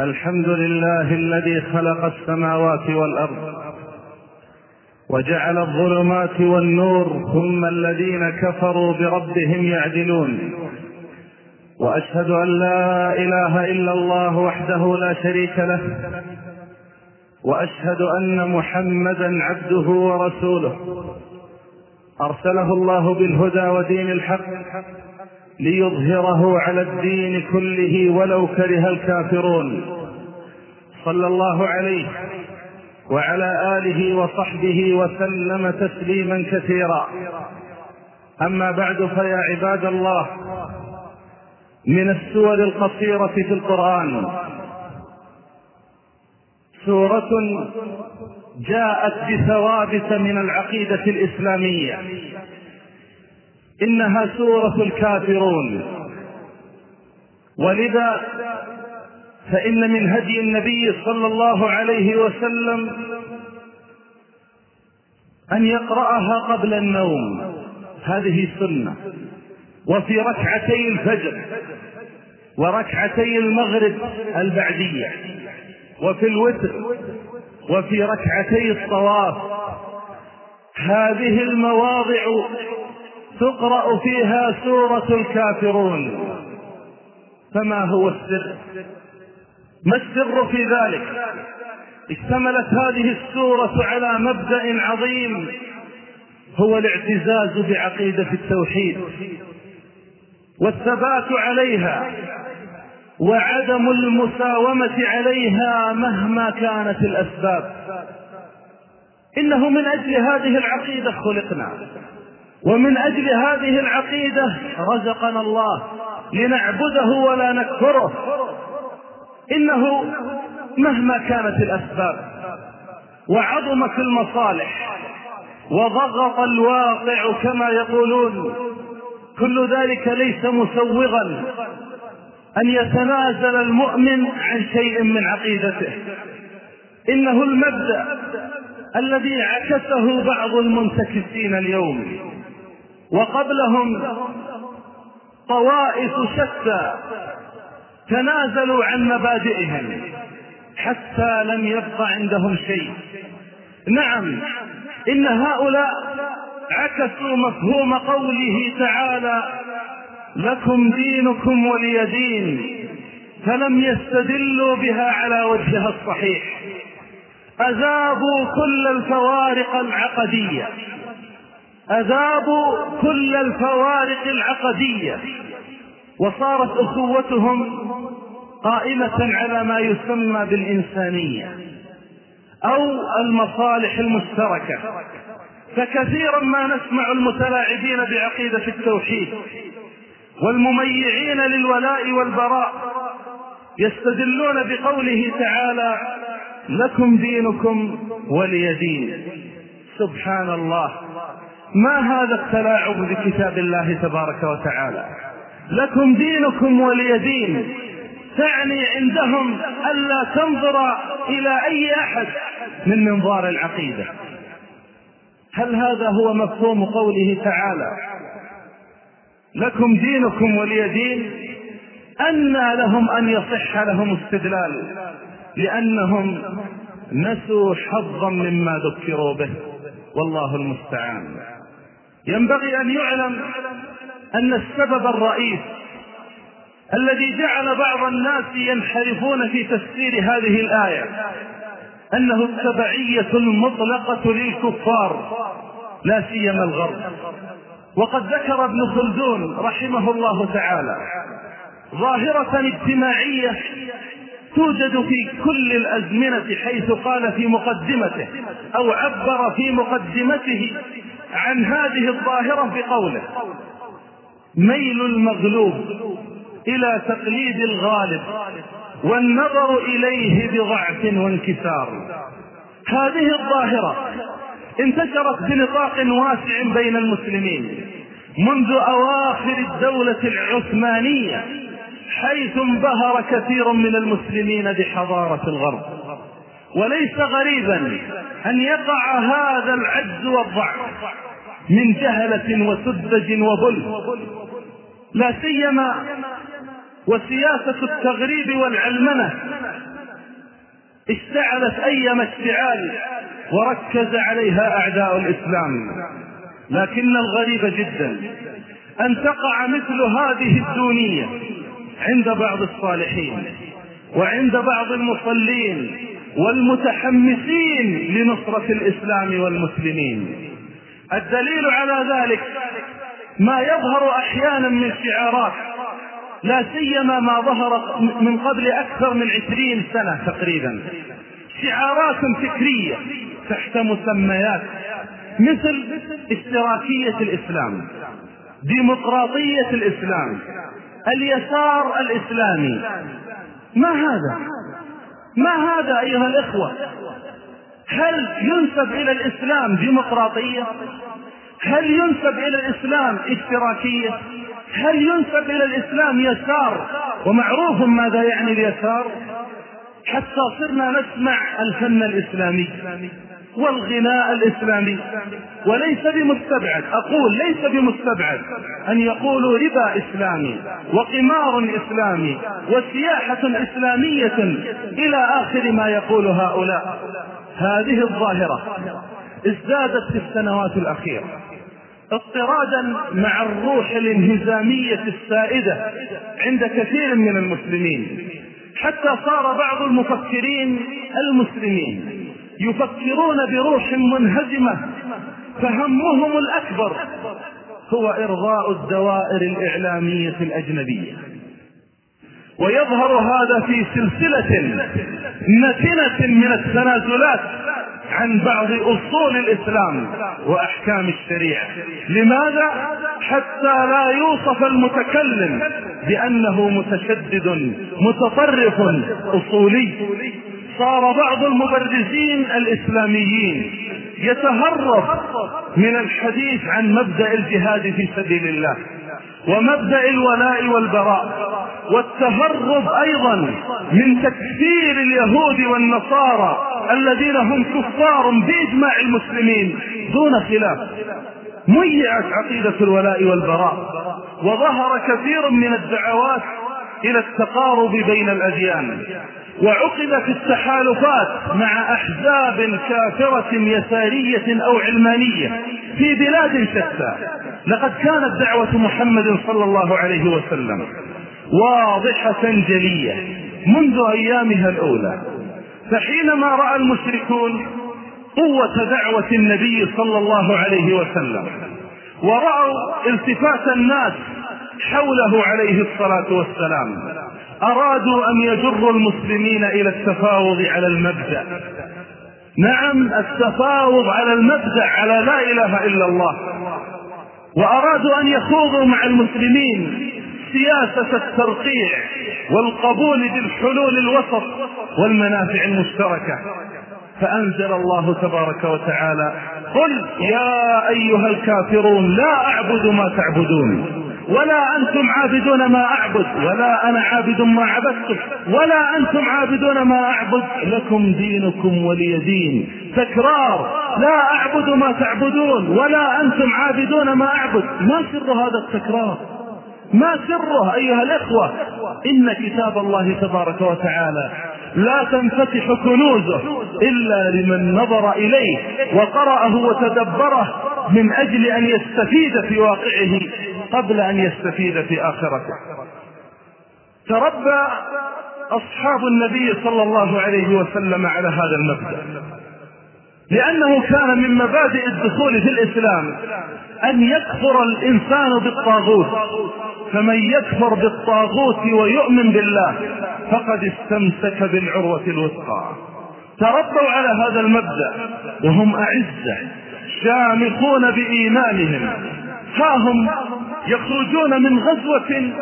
الحمد لله الذي خلق السماوات والأرض وجعل الظلمات والنور ثم الذين كفروا بربهم يعدلون وأشهد أن لا إله إلا الله وحده لا شريك له وأشهد أن محمدا عبده ورسوله أرسله الله بالهدى ودين الحق ليظهره على الدين كله ولو كره الكافرون. صلى الله عليه وعلى آله وصحبه وسلم تسليما كثيرا. أما بعد فيا عباد الله من السور القصيرة في القرآن. سورة جاءت بثوابت من العقيدة الإسلامية. إنها سورة الكافرون. ولذا فإن من هدي النبي صلى الله عليه وسلم أن يقرأها قبل النوم. هذه سنه وفي ركعتي الفجر وركعتي المغرب البعدية. وفي الوتر وفي ركعتي الطواف. هذه المواضع تقرأ فيها سورة الكافرون. فما هو السر؟ ما السر في ذلك؟ اشتملت هذه السورة على مبدأ عظيم هو الاعتزاز بعقيدة التوحيد والثبات عليها وعدم المساومة عليها مهما كانت الأسباب. إنه من أجل هذه العقيدة خلقنا. ومن أجل هذه العقيدة رزقنا الله لنعبده ولا نكفره. إنه مهما كانت الأسباب وعظمت المصالح وضغط الواقع كما يقولون كل ذلك ليس مسوغا أن يتنازل المؤمن عن شيء من عقيدته. إنه المبدأ الذي عكسه بعض المنتكسين اليوم. وقبلهم طوائف شتى تنازلوا عن مبادئهم حتى لم يبق عندهم شيء. نعم إن هؤلاء عكسوا مفهوم قوله تعالى لكم دينكم ولي دين فلم يستدلوا بها على وجهها الصحيح. اذابوا كل الفوارق العقدية. أذابوا كل الفوارق العقدية وصارت أخوتهم قائمة على ما يسمى بالإنسانية أو المصالح المشتركة. فكثيرا ما نسمع المتلاعبين بعقيدة التوحيد والمميعين للولاء والبراء يستدلون بقوله تعالى لكم دينكم ولي دين. سبحان الله. ما هذا التلاعب بكتاب الله تبارك وتعالى؟ لكم دينكم ولي دين. تعني عندهم ألا تنظر إلى أي أحد من منظار العقيدة. هل هذا هو مفهوم قوله تعالى؟ لكم دينكم ولي دين. أنى لهم أن يصح لهم استدلال لأنهم نسوا حظا مما ذكروا به. والله المستعان. ينبغي أن يعلم أن السبب الرئيس الذي جعل بعض الناس ينحرفون في تفسير هذه الآية أنه التبعية المطلقة للكفار لا سيما الغرب. وقد ذكر ابن خلدون رحمه الله تعالى ظاهرة اجتماعية توجد في كل الأزمنة حيث قال في مقدمته أو عبر في مقدمته عن هذه الظاهرة بقوله ميل المغلوب إلى تقليد الغالب والنظر إليه بضعف وانكسار. هذه الظاهرة انتشرت بنطاق واسع بين المسلمين منذ أواخر الدولة العثمانية حيث انبهر كثير من المسلمين بحضارة الغرب. وليس غريبا أن يقع هذا العجز والضعف من جهلة وسذج وظلم. لا سيما وسياسة التغريب والعلمنة. اشتعلت أيما اشتعال وركز عليها أعداء الإسلام. لكن الغريب جدا أن تقع مثل هذه الدونية عند بعض الصالحين وعند بعض المصلين والمتحمسين لنصرة الإسلام والمسلمين. الدليل على ذلك ما يظهر أحيانا من شعارات لا سيما ما ظهر من قبل أكثر من عشرين سنة تقريبا. شعارات فكرية تحت مسميات مثل اشتراكية الإسلام ديمقراطية الإسلام اليسار الإسلامي. ما هذا؟ ما هذا أيها الإخوة؟ هل ينسب إلى الإسلام ديمقراطية؟ هل ينسب إلى الإسلام اشتراكية؟ هل ينسب إلى الإسلام يسار؟ ومعروف ماذا يعني اليسار؟ حتى صرنا نسمع الفن الإسلامي. والغناء الإسلامي. وليس بمستبعد أقول ليس بمستبعد أن يقولوا ربا إسلامي وقمار إسلامي وسياحة إسلامية إلى آخر ما يقول هؤلاء. هذه الظاهرة ازدادت في السنوات الأخيرة. اضطرادا مع الروح الانهزامية السائدة عند كثير من المسلمين حتى صار بعض المفكرين المسلمين يفكرون بروح منهزمة فهمهم الأكبر هو إرضاء الدوائر الإعلامية الأجنبية. ويظهر هذا في سلسلة نتنة من التنازلات عن بعض أصول الإسلام وأحكام الشريعة. لماذا؟ حتى لا يوصف المتكلم بأنه متشدد متطرف أصولي. صار بعض المبرزين الإسلاميين يتهرب من الحديث عن مبدأ الجهاد في سبيل الله ومبدأ الولاء والبراء والتهرب أيضا من تكفير اليهود والنصارى الذين هم كفار بإجماع المسلمين دون خلاف. ميعت عقيدة الولاء والبراء وظهر كثير من الدعوات إلى التقارب بين الأديان. وعقدت التحالفات مع أحزاب كافرة يسارية أو علمانية في بلاد شتى لقد كانت دعوة محمد صلى الله عليه وسلم واضحة جلية منذ أيامها الأولى. فحينما رأى المشركون قوة دعوة النبي صلى الله عليه وسلم ورأوا التفات الناس حوله عليه الصلاة والسلام أرادوا أن يجروا المسلمين إلى التفاوض على المبدأ. نعم التفاوض على المبدأ على لا إله إلا الله. وأرادوا أن يخوضوا مع المسلمين سياسة الترقيع والقبول بالحلول الوسط والمنافع المشتركة. فأنزل الله تبارك وتعالى قل يا أيها الكافرون لا أعبد ما تعبدون. ولا أنتم عابدون ما أعبد ولا أنا عابد ما عبدتم ولا أنتم عابدون ما أعبد لكم دينكم ولي دين. تكرار لا أعبد ما تعبدون ولا أنتم عابدون ما أعبد. ما سر هذا التكرار؟ ما سره أيها الإخوة؟ إن كتاب الله تبارك وتعالى لا تنفتح كنوزه إلا لمن نظر إليه وقرأه وتدبره من أجل أن يستفيد في واقعه. قبل أن يستفيد في آخرته. تربى أصحاب النبي صلى الله عليه وسلم على هذا المبدأ. لأنه كان من مبادئ الدخول في الإسلام أن يكفر الإنسان بالطاغوت. فمن يكفر بالطاغوت ويؤمن بالله فقد استمسك بالعروة الوثقى. تربوا على هذا المبدأ وهم أعزة شامخون بإيمانهم. ها هم يخرجون من غزوة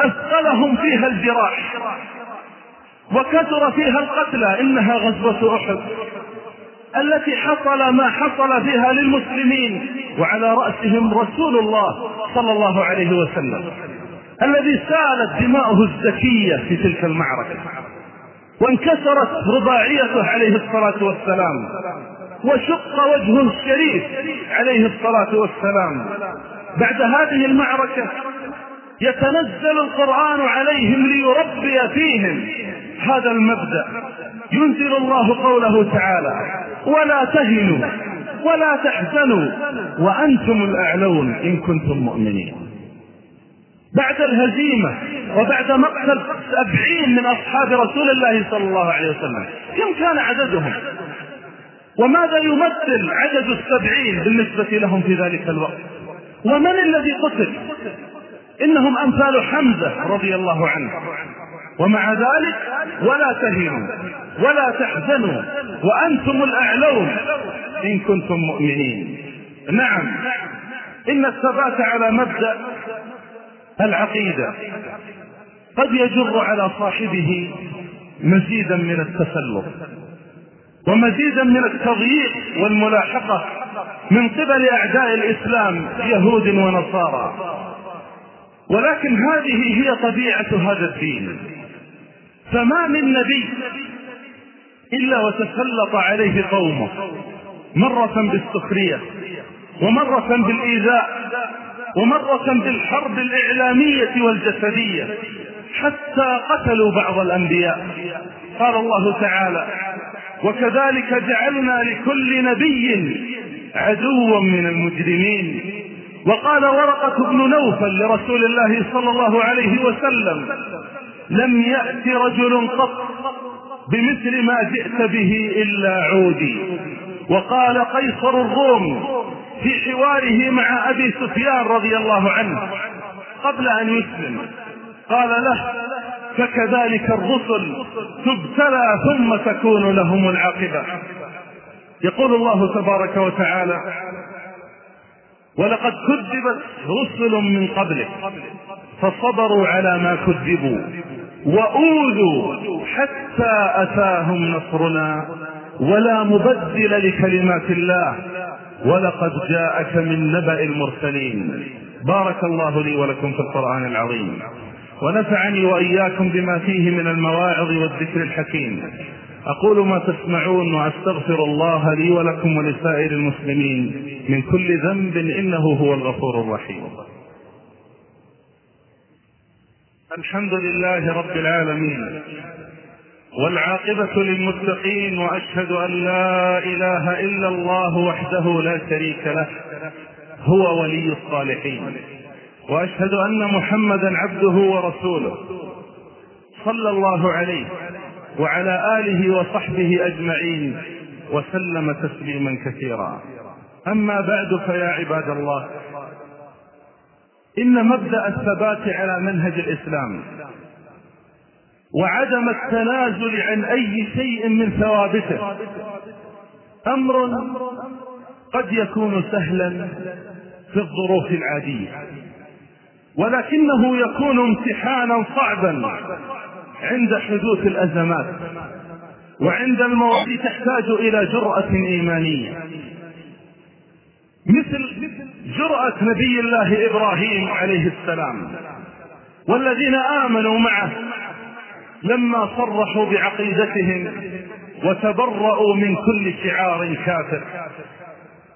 أثقلهم فيها الجراح وكثر فيها القتلى إنها غزوة أحد التي حصل ما حصل فيها للمسلمين وعلى رأسهم رسول الله صلى الله عليه وسلم الذي سالت دماؤه الزكية في تلك المعركة وانكسرت رباعيته عليه الصلاة والسلام وشق وجهه الشريف عليه الصلاة والسلام بعد هذه المعركة يتنزل القرآن عليهم ليربي فيهم هذا المبدأ. ينزل الله قوله تعالى ولا تهنوا ولا تحزنوا وأنتم الأعلون إن كنتم مؤمنين. بعد الهزيمة وبعد مقتل سبعين من أصحاب رسول الله صلى الله عليه وسلم كم كان عددهم؟ وماذا يمثل عدد السبعين بالنسبة لهم في ذلك الوقت؟ ومن الذي قتل إنهم أمثال حمزة رضي الله عنه. ومع ذلك ولا تهنوا ولا تحزنوا وأنتم الأعلون إن كنتم مؤمنين. نعم إن الثبات على مبدأ العقيدة قد يجر على صاحبه مزيدا من التسلط ومزيدا من التضييق والملاحقة من قبل أعداء الإسلام يهود ونصارى. ولكن هذه هي طبيعة هذا الدين. فما من نبي إلا وتسلط عليه قومه مرة بالسخرية ومرة بالإيذاء ومرة بالحرب الإعلامية والجسدية حتى قتلوا بعض الأنبياء. قال الله تعالى وكذلك جعلنا لكل نبي عدوا من المجرمين. وقال ورقة بن نوفل لرسول الله صلى الله عليه وسلم لم يأت رجل قط بمثل ما جئت به إلا عودي. وقال قيصر الروم في حواره مع أبي سفيان رضي الله عنه قبل أن يسلم قال له فكذلك الرسل تبتلى ثم تكون لهم العاقبة. يقول الله تبارك وتعالى ولقد كذبت رسل من قبلك فصبروا على ما كذبوا وأوذوا حتى أتاهم نصرنا ولا مبدل لكلمات الله ولقد جاءك من نبأ المرسلين. بارك الله لي ولكم في القرآن العظيم. ونفعني وإياكم بما فيه من المواعظ والذكر الحكيم. أقول ما تسمعون وأستغفر الله لي ولكم ولسائر المسلمين من كل ذنب إنه هو الغفور الرحيم. الحمد لله رب العالمين والعاقبة للمتقين وأشهد أن لا إله إلا الله وحده لا شريك له هو ولي الصالحين. وأشهد أن محمدا عبده ورسوله صلى الله عليه وعلى آله وصحبه أجمعين وسلم تسليما كثيرا. أما بعد فيا عباد الله إن مبدأ الثبات على منهج الإسلام وعدم التنازل عن أي شيء من ثوابته أمر قد يكون سهلا في الظروف العادية ولكنه يكون امتحانا صعبا. عند حدوث الأزمات وعند المواضيع تحتاج إلى جرأة إيمانية. مثل جرأة نبي الله إبراهيم عليه السلام والذين آمنوا معه لما صرحوا بعقيدتهم وتبرأوا من كل شعار كافر.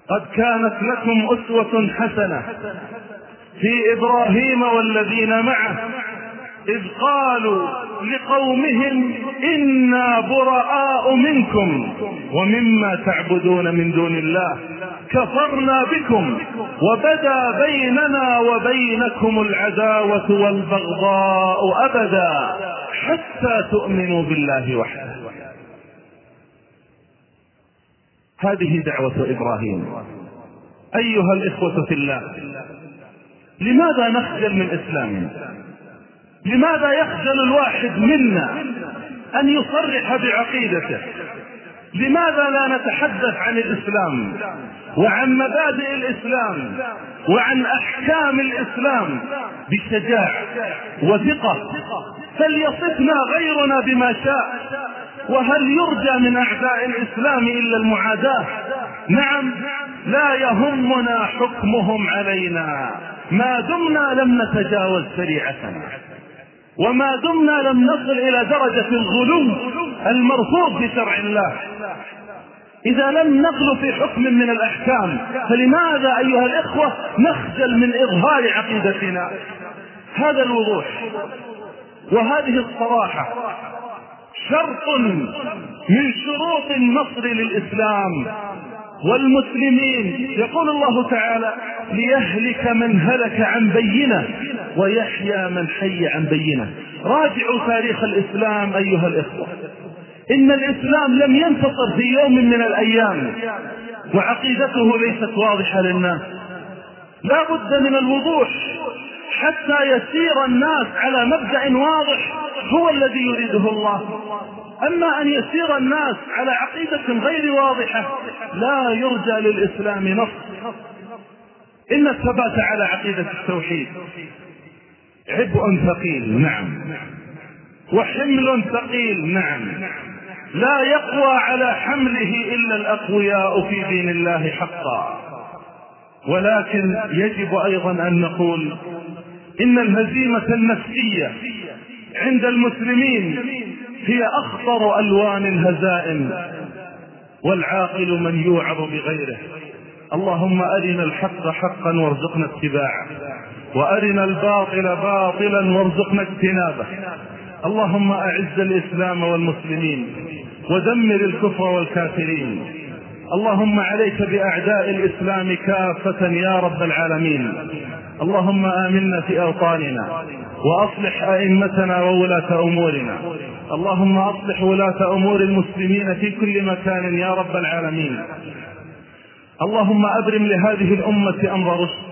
قد كانت لكم أسوة حسنة في إبراهيم والذين معه إذ قالوا لقومهم إنا براء منكم ومما تعبدون من دون الله كفرنا بكم وبدا بيننا وبينكم العداوة والبغضاء أبدا حتى تؤمنوا بالله وحده. هذه دعوة إبراهيم. أيها الإخوة في الله لماذا نخجل من إسلامنا لماذا يخجل الواحد منا أن يصرح بعقيدته؟ لماذا لا نتحدث عن الإسلام وعن مبادئ الإسلام وعن أحكام الإسلام بشجاعة وثقة؟ فليصفنا غيرنا بما شاء؟ وهل يرجى من أعداء الإسلام إلا المعاداة؟ نعم لا يهمنا حكمهم علينا. ما دمنا لم نتجاوز شريعتنا. وما دمنا لم نصل إلى درجة الغلو المرفوض في شرع الله. إذا لم نغلو في حكم من الأحكام فلماذا أيها الإخوة نخجل من إظهار عقيدتنا؟ هذا الوضوح. وهذه الصراحة شرط من شروط النصر للإسلام. والمسلمين. يقول الله تعالى ليهلك من هلك عن بينة ويحيى من حي عن بينة. راجعوا تاريخ الإسلام أيها الإخوة. إن الإسلام لم ينتصر في يوم من الأيام. وعقيدته ليست واضحة للناس. لا بد من الوضوح حتى يسير الناس على مبدأ واضح هو الذي يريده الله. أما أن يسير الناس على عقيدة غير واضحة لا يرجى للإسلام نصر إن الثبات على عقيدة التوحيد. عبء ثقيل نعم. وحمل ثقيل نعم. لا يقوى على حمله إلا الأقوياء في دين الله حقا. ولكن يجب أيضا أن نقول إن الهزيمة النفسية عند المسلمين هي أخطر ألوان الهزائم والعاقل من يوعظ بغيره. اللهم أرنا الحق حقا وارزقنا اتباعه وأرنا الباطل باطلا وارزقنا اجتنابه. اللهم أعز الإسلام والمسلمين ودمر الكفر والكافرين. اللهم عليك بأعداء الإسلام كافة يا رب العالمين. اللهم آمنا في أوطاننا وأصلح أئمتنا وولاة أمورنا. اللهم أصلح ولاة أمور المسلمين في كل مكان يا رب العالمين. اللهم أبرم لهذه الأمة أمر رشد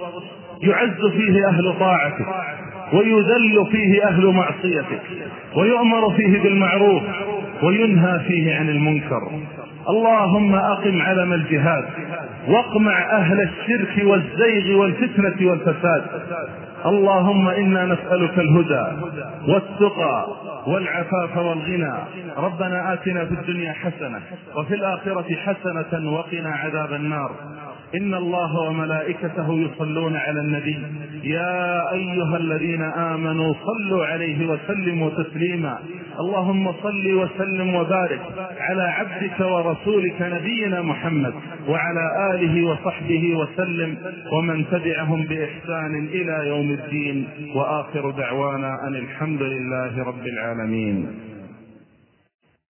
يعز فيه أهل طاعتك ويذل فيه أهل معصيتك ويؤمر فيه بالمعروف وينهى فيه عن المنكر. اللهم أقم علم الجهاد واقمع أهل الشرك والزيغ والفتنة والفساد. اللهم إنا نسألك الهدى والتقى والعفاف والغنى. ربنا آتنا في الدنيا حسنة وفي الآخرة حسنة وقنا عذاب النار. إن الله وملائكته يصلون على النبي. يا أيها الذين آمنوا صلوا عليه وسلموا تسليما. اللهم صل وسلم وبارك على عبدك ورسولك نبينا محمد وعلى آله وصحبه وسلم ومن تبعهم بإحسان إلى يوم الدين. وآخر دعوانا أن الحمد لله رب العالمين.